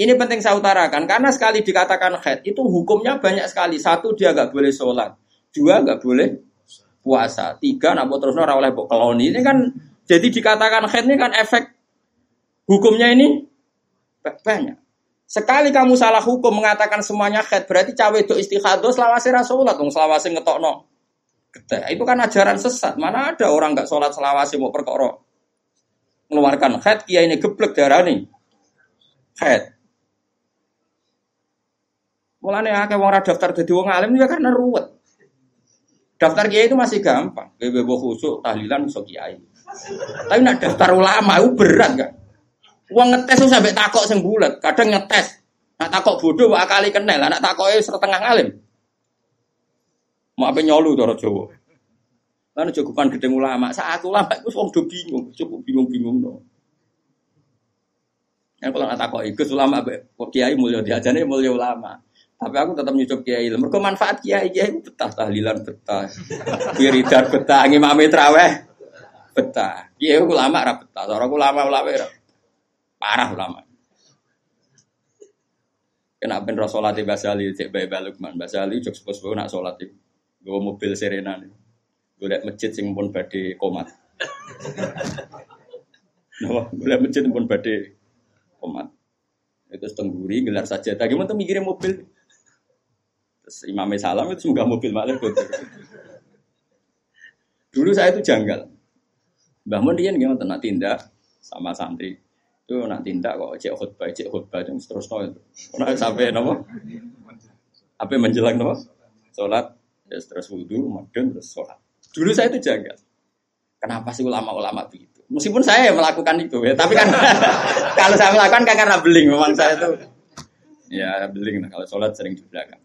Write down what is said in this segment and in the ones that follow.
Ini penting saya utarakan karena sekali dikatakan head itu hukumnya banyak sekali. Satu dia nggak boleh sholat, dua nggak boleh puasa, tiga nak terus ora oleh keloni. Ini kan jadi dikatakan head ini kan efek hukumnya ini banyak. Sekali kamu salah hukum mengatakan semuanya head berarti cawe itu istihados selawase rasulat dong selawase ngetokno. Itu kan ajaran sesat. Mana ada orang nggak sholat selawase mau perkara mengeluarkan head kiai ini geblek darah nih head Mulanya akeh wong daftar dadi wong alim ya karena ruwet. Daftar kiai itu masih gampang. Bebo khusuk tahlilan iso kiai. Tapi nak daftar ulama itu berat kan. Uang ngetes tuh sampai takok sing bulat, kadang ngetes. Nak takok bodoh wak kali kenal, nak takoke setengah alim. Mau apa nyolu cara Jawa. Lan cukupan gedeng ulama, saat ulama itu wong do bingung, cukup bingung-bingung no. Yang kalau nak takok ikut ulama, kiai mulia diajane mulia ulama. Tapi aku tetap nyucuk kiai. Mereka manfaat kiai kiai betah tahlilan betah, wiridan betah, ngimami traweh betah. Kiai ulama ra betah, orang ulama ulama ra. Parah ulama. Kena ben sholat di Basali cek bae balukman. Basali cuk sepuluh nak sholat itu. Gue mobil Serena nih. Gue liat masjid sing pun badhe komat. Nah, gue liat masjid pun badhe komat. Itu setengguri gelar saja. Tadi mau tuh mikirin mobil. Imam Salam itu semoga mobil malah Dulu saya itu janggal. Mbah Mun dia nggak nak tindak sama santri. Itu nak tindak kok cek khutbah, cek khutbah no itu. Nak sampai nopo? Apa menjelang nopo? Sholat, ya terus wudhu, madun terus sholat. Dulu saya itu janggal. Kenapa sih ulama-ulama begitu? Meskipun saya melakukan itu ya, tapi kan kalau saya melakukan kan karena beling memang saya itu ya beling nah, kalau sholat sering di belakang.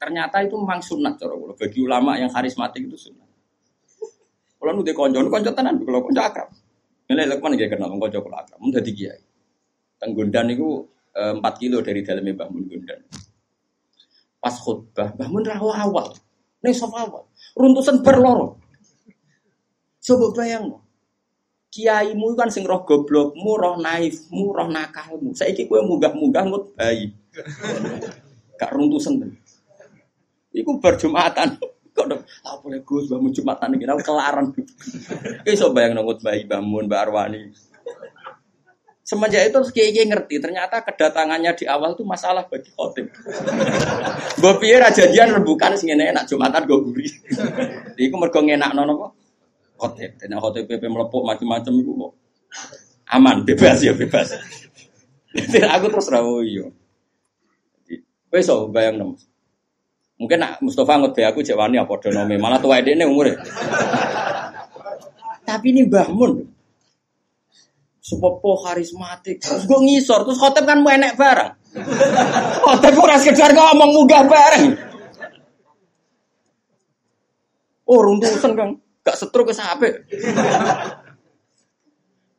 Ternyata itu memang sunat cara kula. Bagi ulama yang karismatik itu sunat. Kalau nu konco, konco tenan, kalau konco akrab. Ini lekman gak kenal, konco kalau akrab. Mun dadi kiai. Tenggundan itu eh, empat kilo dari dalamnya Mbah Mun. Pas khutbah, Mbah Mun rawa awal. Nih sofa awal. Runtusan berloro. Coba bayang Kiaimu kan sing roh goblokmu, roh naifmu, roh nakalmu. Saiki kowe munggah-munggah ngut bayi. Gak runtusan. Iku berjumatan. Kok dong, tak boleh gus bangun jumatan ini, aku kelaran. Kayak so bayang nongut bayi bangun Mbak Arwani. Semenjak itu kiai ngerti, ternyata kedatangannya di awal itu masalah bagi khotib. Mbak Pierre jadian rebukan sing enak jumatan gue guri. Iku mergo ngenak nono kok. Khotib, dan khotib PP melepuk macam-macam itu kok. Aman, bebas ya bebas. aku terus rawo yo. So bayang nemu. Mungkin nak Mustafa ngerti aku cek wani apa donome, malah tua ini umurnya. Tapi ini Mbah Mun. Sepopo karismatik. Terus gue ngisor, terus khotib kan mau enek bareng. Khotib ora sekedar ngomong munggah bareng. Oh, runtusan kan. Gak setruk ke sape.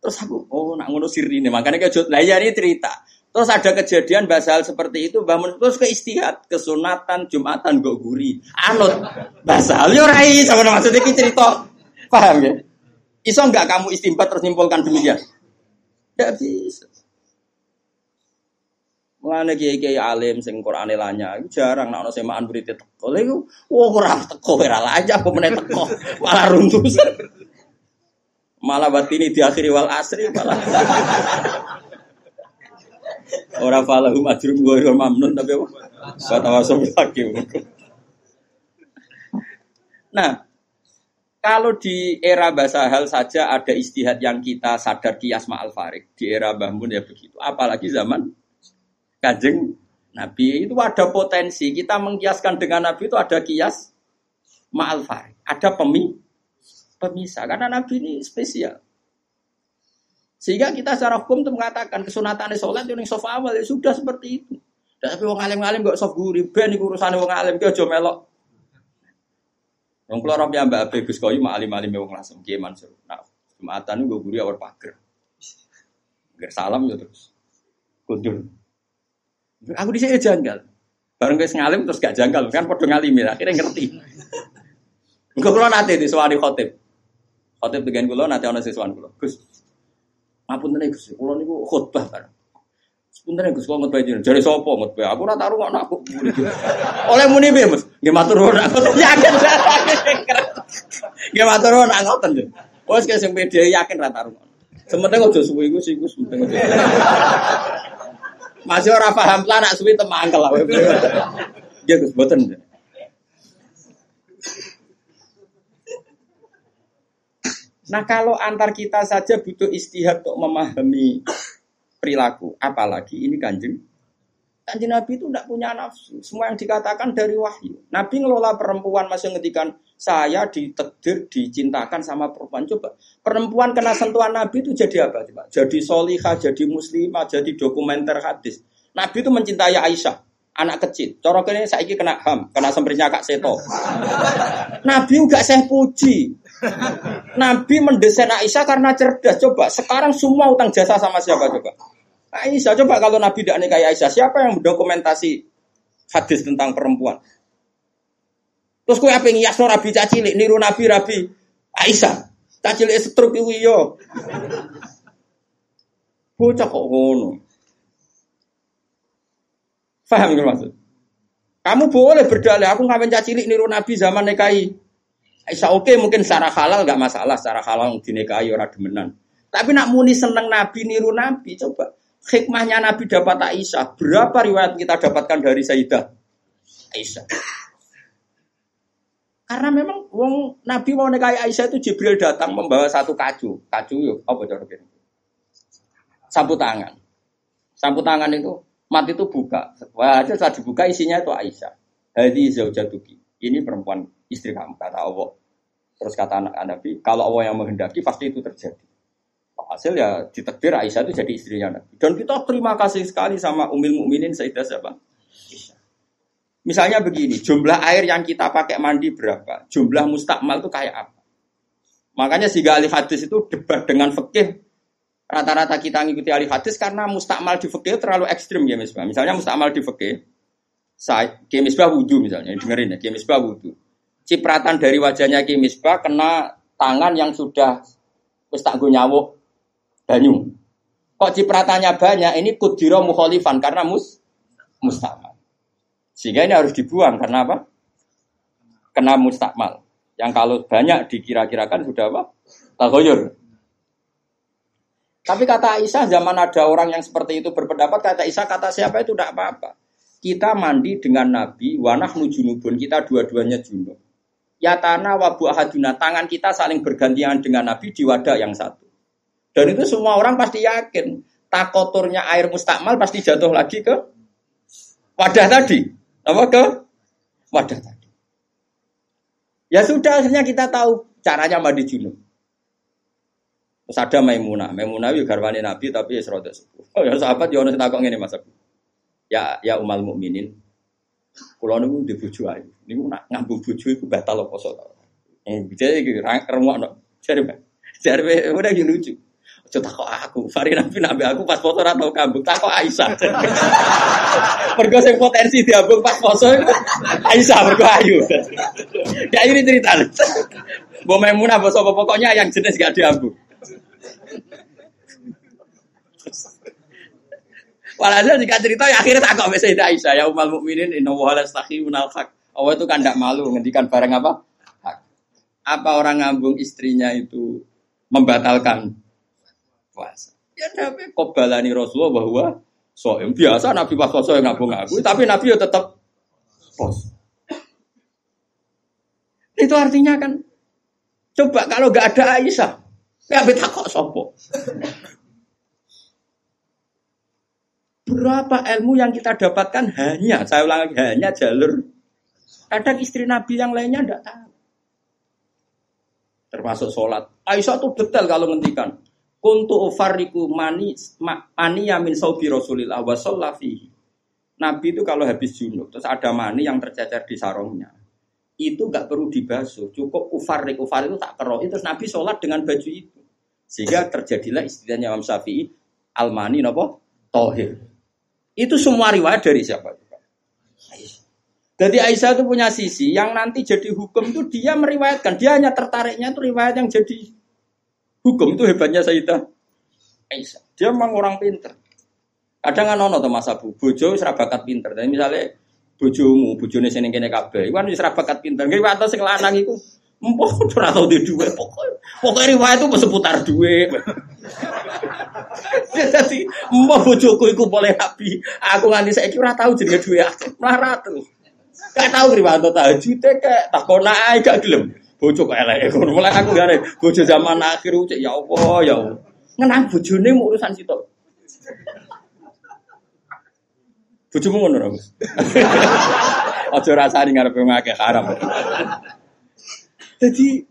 Terus aku, oh nak ngono sirine, makanya kayak lah ya ini cerita. Terus ada kejadian basal seperti itu, bangun terus ke istihad, kesunatan, jumatan, gak guri, anut. Basal yo rai, sama maksudnya ini cerita, paham ya? Iso nggak kamu istimbat terus nyimpulkan demikian? Tidak bisa. Mengenai kiai kiai alim sing Quran lanya, jarang nak ono semaan berita teko. Lalu, wah kurang teko, aja aku meneh teko, malah runtuh. Malah batini di akhiri wal asri malah. Orang majrum ghairul mamnun tapi apa? Fatawasau lagi. Nah, kalau di era bahasa hal saja ada istihad yang kita sadar kias ma'al farik. Di era Bahmun ya begitu. Apalagi zaman kajeng Nabi itu ada potensi. Kita mengkiaskan dengan Nabi itu ada kias ma'al farik. Ada pemi, pemisah. Karena Nabi ini spesial. Sehingga kita secara hukum itu mengatakan kesunatan sholat itu sofa awal ya sudah seperti itu. Tapi wong alim-alim gak soft guri, ben iku urusane wong alim ki aja melok. Wong kula ora mbak Abe Gus Koyu mak alim-alim wong langsung Ki Mansur. Nah, Jumatan gue guri awal pager. Gak salam ya terus. Kudur. Aku di sini janggal. Bareng guys ngalim terus gak janggal kan padha ngalim ya akhirnya ngerti. Engko kula nate di suwani khotib. Khotib dengan kula nate ana siswan kula. Gus, Ngapun tenan Gus, kula niku khutbah kan. Sebentar Gus ngutbah jenengan. Jare sapa ngutbah? Aku ora taruh aku. Oleh muni piye, Mas? Nggih matur nuwun aku yakin. Nggih matur nuwun aku. Wes kaya sing pede yakin ra taruh. Sementing aja suwi iku sih iku sementing aja. Masih ora paham lah nak suwi temangkel. Nggih Gus boten. Nah kalau antar kita saja butuh istihad untuk memahami perilaku, apalagi ini kanjeng. Kanjeng Nabi itu tidak punya nafsu. Semua yang dikatakan dari wahyu. Nabi ngelola perempuan masih ngetikan saya ditekdir, dicintakan sama perempuan. Coba perempuan kena sentuhan Nabi itu jadi apa? Coba jadi solihah, jadi muslimah, jadi dokumenter hadis. Nabi itu mencintai Aisyah anak kecil. Corok ini saya kena ham, kena semprinya kak seto. Nabi enggak saya puji. Nabi mendesain Aisyah karena cerdas. Coba sekarang semua utang jasa sama siapa coba? Aisyah. Coba kalau Nabi tidak nikahi Aisyah, siapa yang mendokumentasi hadis tentang perempuan? Terus kue apa yang yasno Rabi cacilik, niru Nabi Rabi Aisyah. Cacilik setruk itu yo. Bocah kok ngono. Faham gak maksud? Kamu boleh berdalih, aku ngapain cacilik niru Nabi zaman nikahi Aisyah oke okay, mungkin secara halal nggak masalah, secara halal dinikahi orang demenan. Tapi nak muni seneng Nabi niru Nabi, coba hikmahnya Nabi dapat Aisyah. Berapa riwayat kita dapatkan dari Sayyidah Aisyah? Karena memang wong Nabi mau nikahi Aisyah itu Jibril datang membawa satu kacu. Kacu yuk, apa cara? Sapu tangan. Sapu tangan itu mati itu buka. Wah, saat dibuka isinya itu Aisyah. Hadi zaujatuki. Ini perempuan istri kamu kata Allah. Terus kata anak Nabi, kalau Allah yang menghendaki pasti itu terjadi. Hasil ya ditekdir Aisyah itu jadi istrinya Nabi. Dan kita terima kasih sekali sama Umil Mukminin Sayyidah siapa? Misalnya begini, jumlah air yang kita pakai mandi berapa? Jumlah mustakmal itu kayak apa? Makanya si ahli hadis itu debat dengan fikih rata-rata kita ngikuti ahli hadis karena mustakmal di fikih terlalu ekstrim ya misalnya. Misalnya mustakmal di fikih, saya kemisbah wudhu misalnya, dengerin ya, kemisbah wudhu cipratan dari wajahnya Ki Misbah kena tangan yang sudah wis tak banyu. Kok cipratannya banyak? Ini kudiro mukholifan karena mus mustakmal. Sehingga ini harus dibuang karena apa? Kena mustakmal. Yang kalau banyak dikira-kirakan sudah apa? Tagoyur. Tapi kata Aisyah zaman ada orang yang seperti itu berpendapat kata Aisyah kata siapa itu tidak apa-apa. Kita mandi dengan Nabi, wanah nujunubun, kita dua-duanya junub. Ya tanah wabu ahaduna, tangan kita saling bergantian dengan Nabi di wadah yang satu. Dan itu semua orang pasti yakin. Takoturnya air mustakmal pasti jatuh lagi ke wadah tadi. Apa ke wadah tadi. Ya sudah, akhirnya kita tahu caranya mandi junub. Terus ada Maimunah. Maimunah itu garwani Nabi tapi ya sepuh. Oh ya sahabat ya orang takok ini masa. Ya ya umal mukminin. Kulo niku di bojo ayu. Niku nak ngambung bojo iku batal apa poso. Eh jadi iki remukno. Jare jare udah gini lucu. Aja takok aku, Fari nabi nabi aku pas foto ora tau kambung, Aisyah. mergo sing potensi diambung pas foto Aisyah mergo ayu. Ya ini cerita. Mbok Maimunah apa sapa pokoknya yang jenis gak diambung. Walhasil jika cerita ya akhirnya tak kok Sayyidah Aisyah ya umal mukminin inna wa la minal haq. Allah itu kan tidak malu ngendikan barang apa? Hak. Apa orang ngambung istrinya itu membatalkan puasa? Ya tapi kobalani Rasulullah bahwa soem biasa Nabi pas puasa yang ngambung aku, tapi Nabi ya tetap pos. Itu artinya kan coba kalau nggak ada Aisyah, ya beta kok sopo. Berapa ilmu yang kita dapatkan hanya, saya ulang hanya jalur. Kadang istri Nabi yang lainnya tidak tahu. Termasuk sholat. Aisyah tuh detail kalau ngendikan. Kuntu ufariku mani mani yamin saubi Rasulillah wa Nabi itu kalau habis junub terus ada mani yang tercecer di sarungnya. Itu nggak perlu dibasuh, cukup ufarik ufar itu tak keroh. Terus Nabi sholat dengan baju itu. Sehingga terjadilah istilahnya Imam Syafi'i al-mani nopo tohir. Itu semua riwayat dari siapa? Jadi Aisyah itu punya sisi yang nanti jadi hukum itu dia meriwayatkan. Dia hanya tertariknya itu riwayat yang jadi hukum itu hebatnya Sayyidah Aisyah. Dia memang orang pinter. Kadang kan ono to Mas Abu, bojo wis ra bakat pinter. Tapi misalnya bojomu, bojone sing kene kabeh, iku kan wis ra bakat pinter. Nggih wae sing lanang iku Empok ora tau duwe pokoknya. Pokoknya riwayat itu seputar duwe. Jadi empok bojoku iku boleh nabi. Aku nganti saiki ora tau jenenge duwe akeh. Melarat. Gak tau riwayat tahajud kayak takon ae gak gelem. Bojo kok elek ngono. Mulai aku gare bojo zaman akhir ucek ya Allah ya Allah. Ngenang bojone mau urusan sitok. Bojomu ngono ora, Gus? Aja rasani ngarepe ngakeh haram. Jadi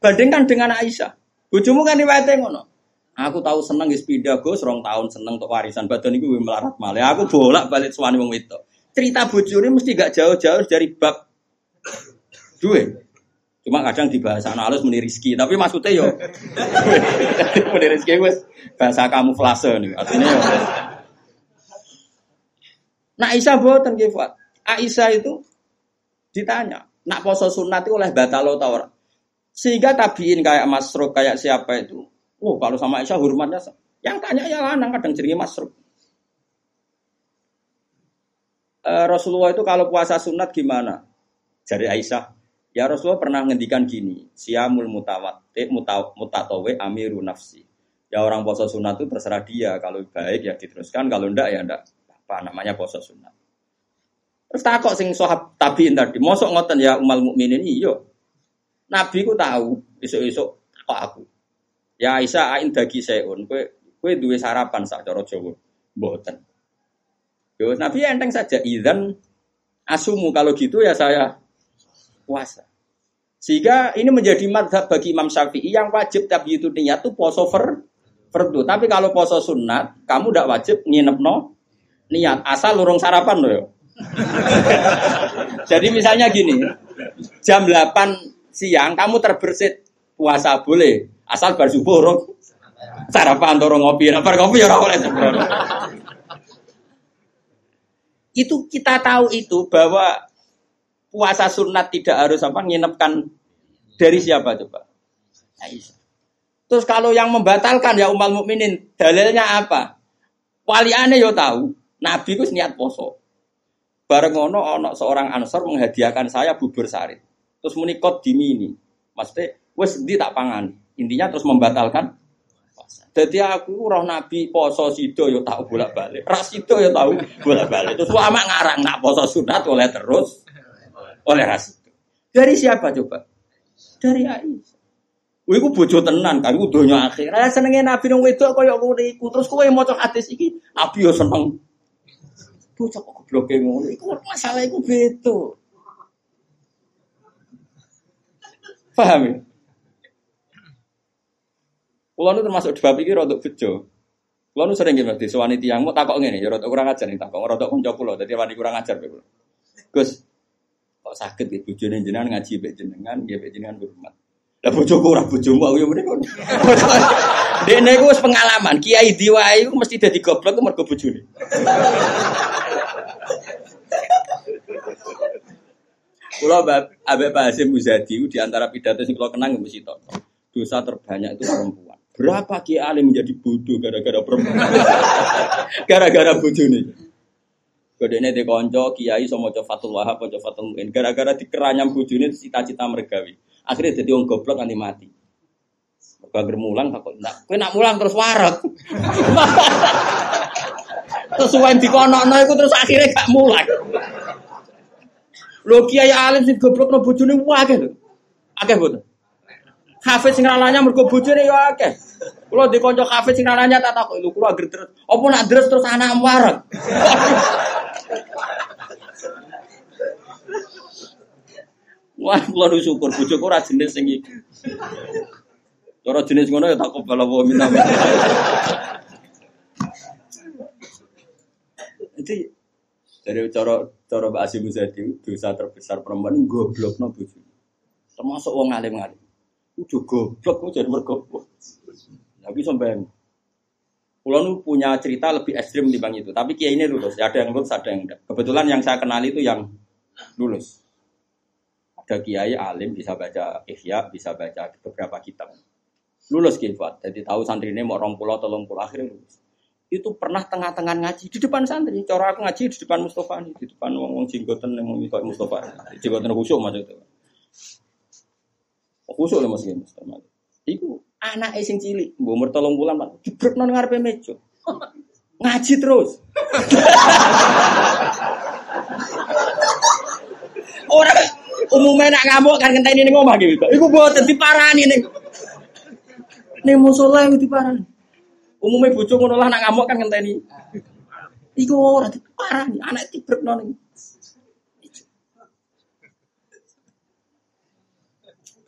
bandingkan dengan Aisyah. Bojomu kan riwayatnya ngono. Aku tahu seneng wis pindah Gus, rong tahun seneng untuk warisan badan iku melarat malah. Aku bolak-balik suwani wong wedok. Cerita bojone mesti gak jauh-jauh dari bab duwe. Cuma kadang di bahasa halus meni rizki, tapi maksudnya yo meni rizki wis bahasa kamuflase nih. Artinya yo. Nah Aisyah boten nggih, Aisyah itu ditanya, nak poso sunat itu oleh batal atau ora. Sehingga tabiin kayak Masruk kayak siapa itu, oh kalau sama Aisyah hormatnya yang tanya ya lanang kadang jadi Masruk. E, Rasulullah itu kalau puasa sunat gimana? Jadi Aisyah, ya Rasulullah pernah ngendikan gini, siamul mutawat, eh, mutatawe amiru nafsi. Ya orang puasa sunat itu terserah dia, kalau baik ya diteruskan, kalau enggak ya enggak apa namanya puasa sunat. Terus takok sing sohab tabiin tadi, mosok ngoten ya umal mukminin iya. Nabi ku tahu esuk-esuk kok aku. Ya Aisyah ain dagi seun, kowe kowe duwe sarapan sak cara Jawa. Mboten. Yo Nabi enteng saja idzan asumu kalau gitu ya saya puasa. Sehingga ini menjadi madhab bagi Imam Syafi'i yang wajib tapi itu niat tuh poso fer, fardu. Tapi kalau poso sunat, kamu tidak wajib nginep no niat asal lurung sarapan loh. Jadi misalnya gini, jam 8 siang kamu terbersit puasa boleh, asal bar subuh rong sarapan atau ngopi, nah, bar ngopi ya oleh Itu kita tahu itu bahwa puasa sunat tidak harus apa nginepkan dari siapa coba? Aisyah. Terus kalau yang membatalkan ya umat mukminin dalilnya apa? Waliane yo tahu, Nabi ku niat poso. Bareng ono ono seorang ansor menghadiahkan saya bubur sari. Terus di mini. Maksudnya, wes di tak pangan. Intinya terus membatalkan jadi aku roh nabi poso sido yo tahu bolak balik, ras sido yo tahu bolak balik. Terus lama ngarang nak poso sunat oleh terus oleh ras. Dari siapa coba? Dari Aisyah. Wih, aku bojo tenan kan, aku donya akhir. Raya senengnya nabi nang wedok kaya ngono iku. Terus kowe maca hadis iki, nabi yo seneng. Bocah kok gobloke ngono. Iku masalah iku beda. Paham ya? Kulo nu termasuk dua pikir untuk bejo. Kulo nu sering gimana di sewani tiang mau takok ngene, ya rada kurang ajar nih takok, rada kanca kulo, dadi wani kurang ajar kulo. Gus, kok sakit ya bojone jenengan ngaji mbek jenengan, nggih mbek jenengan hormat. Lah bojoku ora bojomu aku ya mrene. Dene iku wis pengalaman, kiai diwae iku mesti dadi goblok mergo bojone. Kulo Abe Pak Hasim Muzadi di antara pidato sing kulo kenang mesti tok. Dosa terbanyak itu perempuan. Berapa kiai alim menjadi bodoh gara-gara perempuan? gara-gara bojone. Kodene di konco kiai sama Fatul Wahab, maca Fatul Muin. Gara-gara dikeranyam bojone cita-cita mergawi. Akhirnya jadi orang goblok nanti mati. Bager mulang takut nak. Kowe nak mulang terus warak. terus di dikonokno iku terus akhirnya gak mulang. Lho kiai alim sing goblokno bojone akeh lho. Akeh boten. Hafiz sing ralanya mergo bojone ya akeh. Kula di kanca hafiz sing tak takok lho kula agar terus. Apa nak terus terus anak warak. Wah, kula nu syukur bojoku ora jenis sing iki. Cara jenis ngono ya tak kobal apa minta. Jadi dari cara cara Mbak Asim Muzadi dosa terbesar perempuan goblok no bojo. Termasuk wong alim-alim. Udah goblok kok jadi mergoblok. Tapi sampai Pulau nu punya cerita lebih ekstrim bang itu, tapi kiai ini lulus. Ada yang lulus, ada yang enggak. Kebetulan yang saya kenal itu yang lulus. Ada kiai alim bisa baca ihya, bisa baca beberapa kitab. Lulus kifat. Jadi tahu santri ini mau orang pulau, tolong pulau akhirnya lulus. itu pernah tengah-tengah ngaji di depan santri. Cara aku ngaji di depan Mustafa di depan wong wong jenggoten yang mau Mustafa. Jenggoten khusyuk maksudnya. Khusyuk lah mas Mustafa. Iku anak sing cilik, mbok umur tolong bulan, Pak. Jebrek nang ngarepe meja. Ngaji terus. Orang umumnya nak ngamuk kan ngenteni ning omah gitu. Iku mboten diparani ning ning musala iku diparani. Umumnya bojo ngono lah nak ngamuk kan ngenteni. Iku ora diparani, anak dibrekno ning.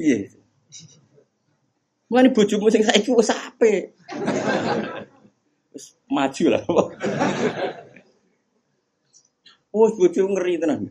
Piye? Mulane bojomu sing saiki wis apik. Wis maju lah. Oh, bojo ngeri tenan.